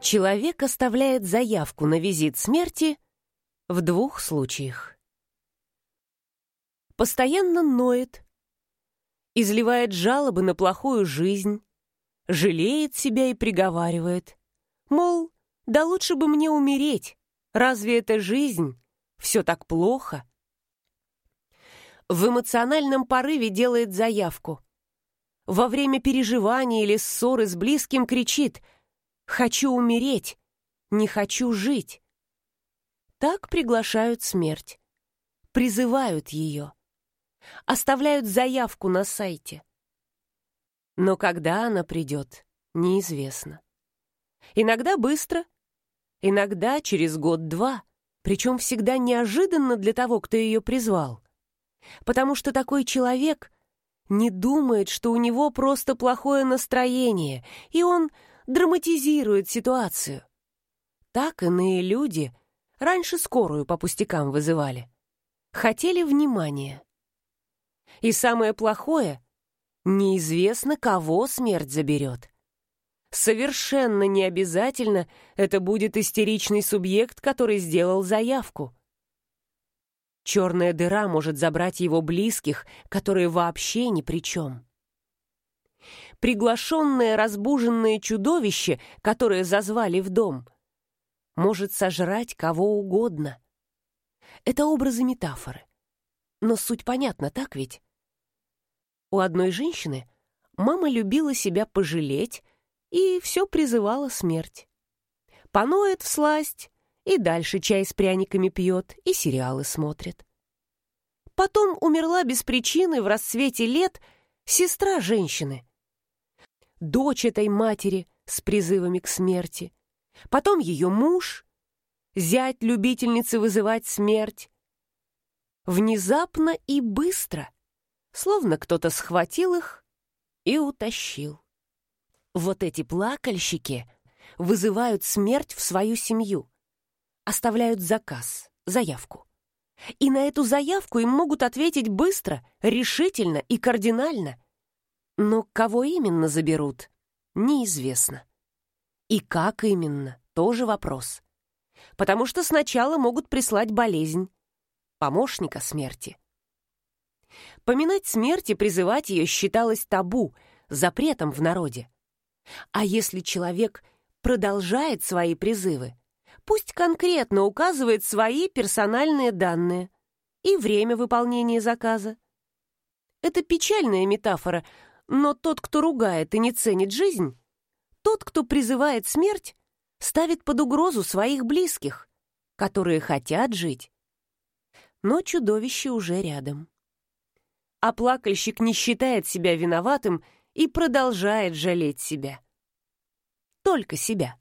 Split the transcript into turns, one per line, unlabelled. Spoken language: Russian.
Человек оставляет заявку на визит смерти в двух случаях. Постоянно ноет, изливает жалобы на плохую жизнь, жалеет себя и приговаривает, мол, да лучше бы мне умереть, разве это жизнь, все так плохо? В эмоциональном порыве делает заявку. Во время переживания или ссоры с близким кричит – Хочу умереть, не хочу жить. Так приглашают смерть, призывают ее, оставляют заявку на сайте. Но когда она придет, неизвестно. Иногда быстро, иногда через год-два, причем всегда неожиданно для того, кто ее призвал. Потому что такой человек не думает, что у него просто плохое настроение, и он драматизирует ситуацию. Так иные люди раньше скорую по пустякам вызывали. Хотели внимания. И самое плохое — неизвестно, кого смерть заберет. Совершенно не обязательно это будет истеричный субъект, который сделал заявку. Черная дыра может забрать его близких, которые вообще ни при чем приглашенное разбуженное чудовище, которое зазвали в дом, может сожрать кого угодно. Это образы метафоры. Но суть понятна, так ведь? У одной женщины мама любила себя пожалеть и все призывала смерть. Поноет в сласть и дальше чай с пряниками пьет и сериалы смотрит. Потом умерла без причины в расцвете лет сестра женщины, дочь этой матери с призывами к смерти, потом ее муж, зять любительницы вызывать смерть. Внезапно и быстро, словно кто-то схватил их и утащил. Вот эти плакальщики вызывают смерть в свою семью, оставляют заказ, заявку. И на эту заявку им могут ответить быстро, решительно и кардинально – но кого именно заберут, неизвестно. И как именно, тоже вопрос. Потому что сначала могут прислать болезнь, помощника смерти. Поминать смерть и призывать ее считалось табу, запретом в народе. А если человек продолжает свои призывы, пусть конкретно указывает свои персональные данные и время выполнения заказа. Это печальная метафора, но тот, кто ругает и не ценит жизнь, тот, кто призывает смерть, ставит под угрозу своих близких, которые хотят жить. Но чудовище уже рядом. А плакальщик не считает себя виноватым и продолжает жалеть себя. Только себя.